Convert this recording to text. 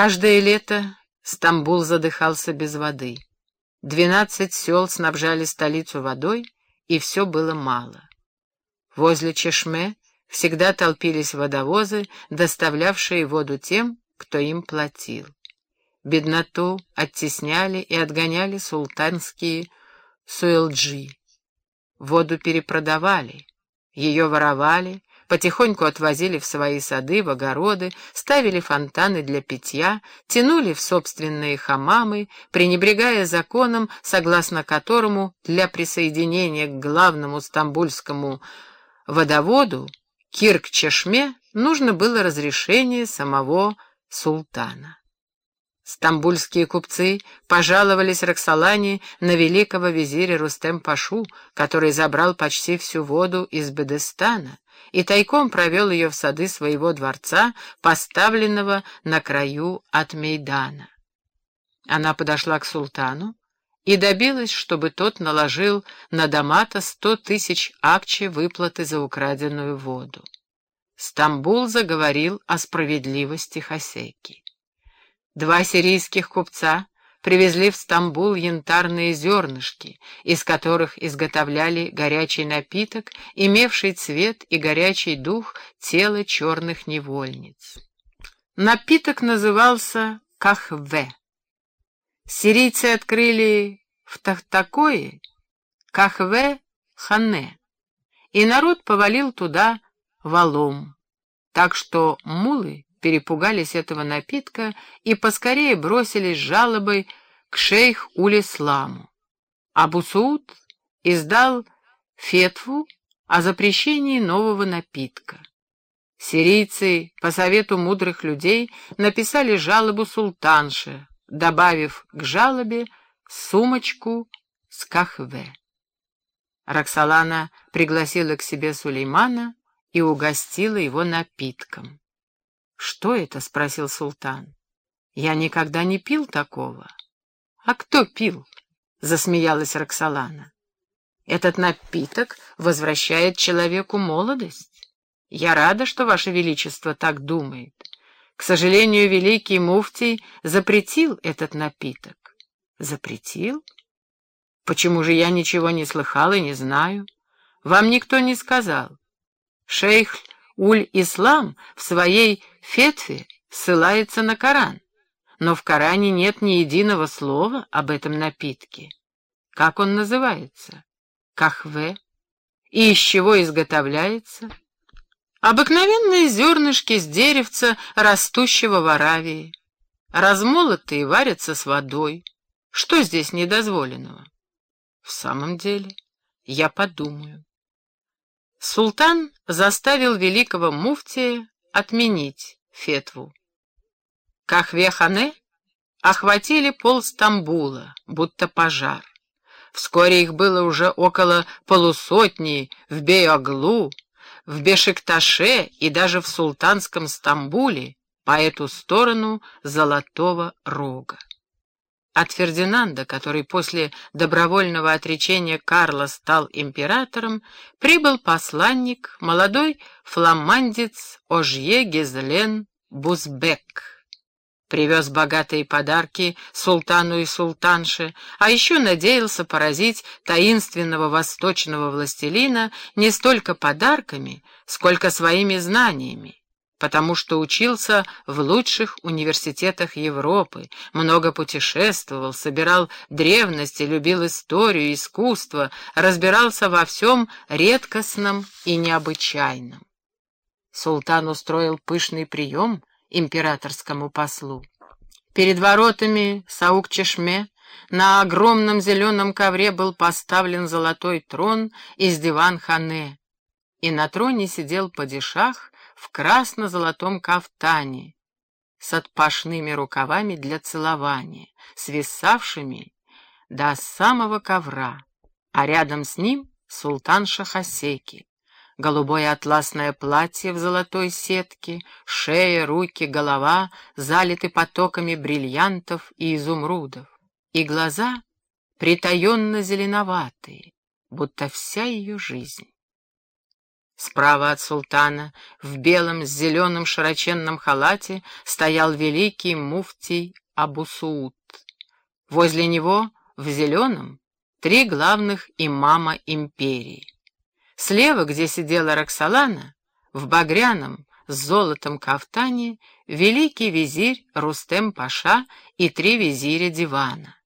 Каждое лето Стамбул задыхался без воды. Двенадцать сел снабжали столицу водой, и все было мало. Возле Чешме всегда толпились водовозы, доставлявшие воду тем, кто им платил. Бедноту оттесняли и отгоняли султанские суэлджи. Воду перепродавали, ее воровали, потихоньку отвозили в свои сады, в огороды, ставили фонтаны для питья, тянули в собственные хамамы, пренебрегая законом, согласно которому для присоединения к главному стамбульскому водоводу Кирк-Чешме нужно было разрешение самого султана. Стамбульские купцы пожаловались Роксолане на великого визиря Рустем-Пашу, который забрал почти всю воду из Бедестана и тайком провел ее в сады своего дворца, поставленного на краю от Мейдана. Она подошла к султану и добилась, чтобы тот наложил на Дамата сто тысяч акчи выплаты за украденную воду. Стамбул заговорил о справедливости Хасеки. Два сирийских купца привезли в Стамбул янтарные зернышки, из которых изготовляли горячий напиток, имевший цвет и горячий дух тела черных невольниц. Напиток назывался кахве. Сирийцы открыли в Тахтакое кахве-хане, и народ повалил туда валом, так что мулы перепугались этого напитка и поскорее бросились жалобой к шейх Улисламу. Абу Сууд издал фетву о запрещении нового напитка. Сирийцы, по совету мудрых людей, написали жалобу султанше, добавив к жалобе сумочку с кахве. Роксолана пригласила к себе Сулеймана и угостила его напитком. «Что это?» — спросил султан. «Я никогда не пил такого». «А кто пил?» — засмеялась Роксолана. «Этот напиток возвращает человеку молодость. Я рада, что Ваше Величество так думает. К сожалению, великий муфтий запретил этот напиток». «Запретил? Почему же я ничего не слыхал и не знаю? Вам никто не сказал. Шейх Уль-Ислам в своей фетве ссылается на Коран, но в Коране нет ни единого слова об этом напитке. Как он называется? Кахве. И из чего изготовляется? Обыкновенные зернышки с деревца, растущего в Аравии. Размолотые варятся с водой. Что здесь недозволенного? В самом деле, я подумаю. Султан заставил великого муфтия отменить фетву. Кахве-хане охватили пол Стамбула, будто пожар. Вскоре их было уже около полусотни в Бейоглу, в Бешикташе и даже в султанском Стамбуле по эту сторону Золотого Рога. От Фердинанда, который после добровольного отречения Карла стал императором, прибыл посланник, молодой фламандец Ожье Гезлен Бузбек. Привез богатые подарки султану и султанше, а еще надеялся поразить таинственного восточного властелина не столько подарками, сколько своими знаниями потому что учился в лучших университетах Европы, много путешествовал, собирал древности, любил историю, искусство, разбирался во всем редкостном и необычайном. Султан устроил пышный прием императорскому послу. Перед воротами Саук-Чешме на огромном зеленом ковре был поставлен золотой трон из диван-хане, и на троне сидел падишах, в красно-золотом кафтане с отпашными рукавами для целования, свисавшими до самого ковра, а рядом с ним султан Шахасеки. Голубое атласное платье в золотой сетке, шея, руки, голова залиты потоками бриллиантов и изумрудов, и глаза притаенно зеленоватые, будто вся ее жизнь. Справа от султана, в белом с зеленым широченном халате, стоял великий муфтий Абусууд. Возле него, в зеленом, три главных имама империи. Слева, где сидела Роксолана, в багряном с золотом кафтане, великий визирь Рустем-паша и три визиря дивана.